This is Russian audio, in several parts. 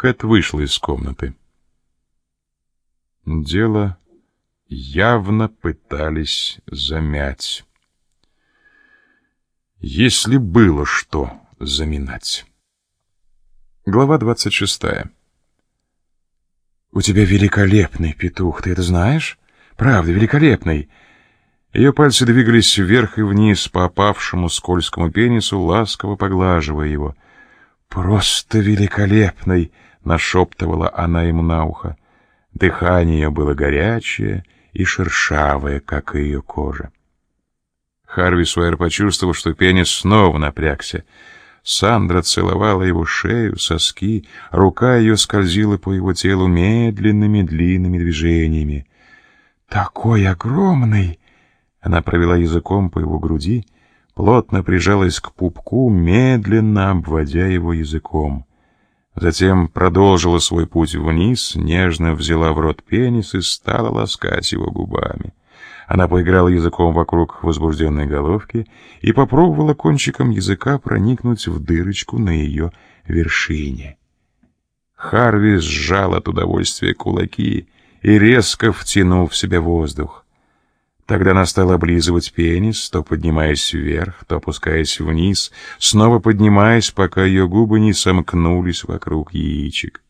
Кэт вышла из комнаты. Дело явно пытались замять. Если было что заминать. Глава двадцать шестая. «У тебя великолепный петух, ты это знаешь? Правда, великолепный!» Ее пальцы двигались вверх и вниз по опавшему скользкому пенису, ласково поглаживая его. «Просто великолепный!» — нашептывала она ему на ухо. Дыхание ее было горячее и шершавое, как и ее кожа. Харви Суэр почувствовал, что пенис снова напрягся. Сандра целовала его шею, соски, рука ее скользила по его телу медленными длинными движениями. «Такой огромный!» Она провела языком по его груди, плотно прижалась к пупку, медленно обводя его языком. Затем продолжила свой путь вниз, нежно взяла в рот пенис и стала ласкать его губами. Она поиграла языком вокруг возбужденной головки и попробовала кончиком языка проникнуть в дырочку на ее вершине. Харви сжал от удовольствия кулаки и резко втянул в себя воздух. Тогда она стала облизывать пенис, то поднимаясь вверх, то опускаясь вниз, снова поднимаясь, пока ее губы не сомкнулись вокруг яичек.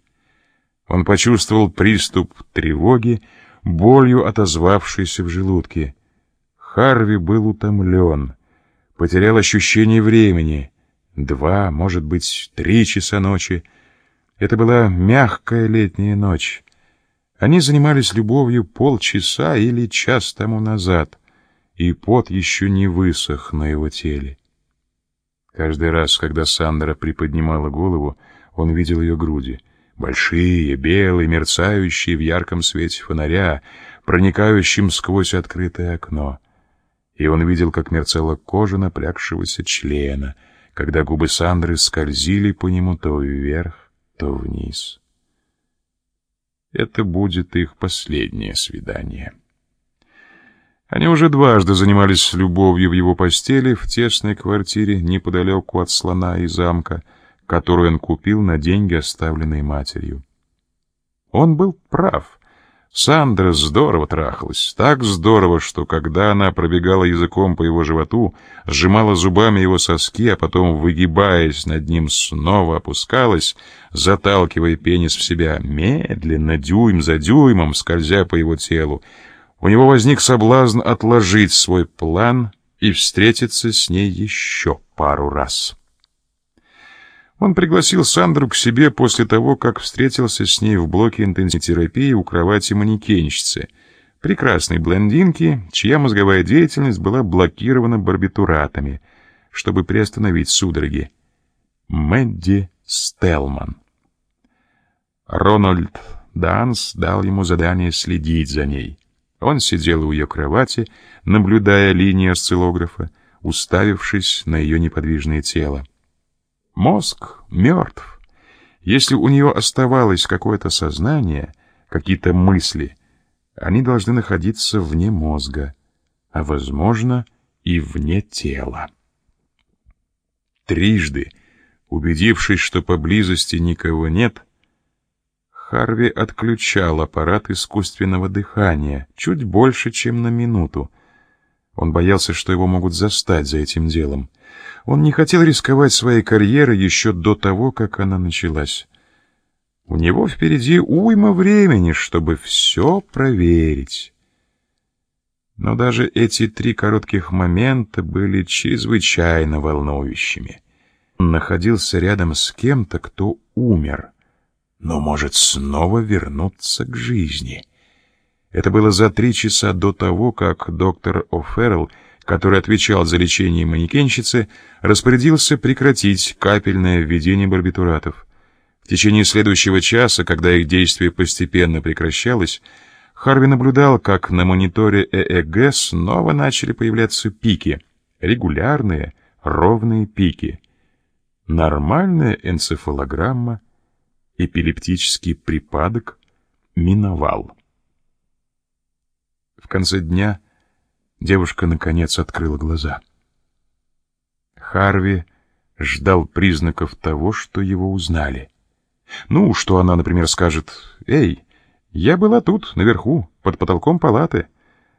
Он почувствовал приступ тревоги, болью отозвавшейся в желудке. Харви был утомлен, потерял ощущение времени. Два, может быть, три часа ночи. Это была мягкая летняя ночь. Они занимались любовью полчаса или час тому назад, и пот еще не высох на его теле. Каждый раз, когда Сандра приподнимала голову, он видел ее груди. Большие, белые, мерцающие в ярком свете фонаря, проникающим сквозь открытое окно. И он видел, как мерцала кожа напрягшегося члена, когда губы Сандры скользили по нему то вверх, то вниз. Это будет их последнее свидание. Они уже дважды занимались любовью в его постели в тесной квартире неподалеку от слона и замка, которую он купил на деньги, оставленные матерью. Он был прав. Сандра здорово трахалась, так здорово, что когда она пробегала языком по его животу, сжимала зубами его соски, а потом, выгибаясь над ним, снова опускалась, заталкивая пенис в себя, медленно, дюйм за дюймом, скользя по его телу, у него возник соблазн отложить свой план и встретиться с ней еще пару раз. Он пригласил Сандру к себе после того, как встретился с ней в блоке интенсивтерапии у кровати манекенщицы, прекрасной блондинки, чья мозговая деятельность была блокирована барбитуратами, чтобы приостановить судороги. Мэдди Стелман. Рональд Данс дал ему задание следить за ней. Он сидел у ее кровати, наблюдая линии осциллографа, уставившись на ее неподвижное тело. Мозг мертв. Если у нее оставалось какое-то сознание, какие-то мысли, они должны находиться вне мозга, а, возможно, и вне тела. Трижды, убедившись, что поблизости никого нет, Харви отключал аппарат искусственного дыхания чуть больше, чем на минуту. Он боялся, что его могут застать за этим делом. Он не хотел рисковать своей карьерой еще до того, как она началась. У него впереди уйма времени, чтобы все проверить. Но даже эти три коротких момента были чрезвычайно волнующими. Он находился рядом с кем-то, кто умер, но может снова вернуться к жизни. Это было за три часа до того, как доктор О'Феррелл который отвечал за лечение манекенщицы, распорядился прекратить капельное введение барбитуратов. В течение следующего часа, когда их действие постепенно прекращалось, Харви наблюдал, как на мониторе ЭЭГ снова начали появляться пики, регулярные, ровные пики. Нормальная энцефалограмма, эпилептический припадок миновал. В конце дня Девушка, наконец, открыла глаза. Харви ждал признаков того, что его узнали. Ну, что она, например, скажет, «Эй, я была тут, наверху, под потолком палаты».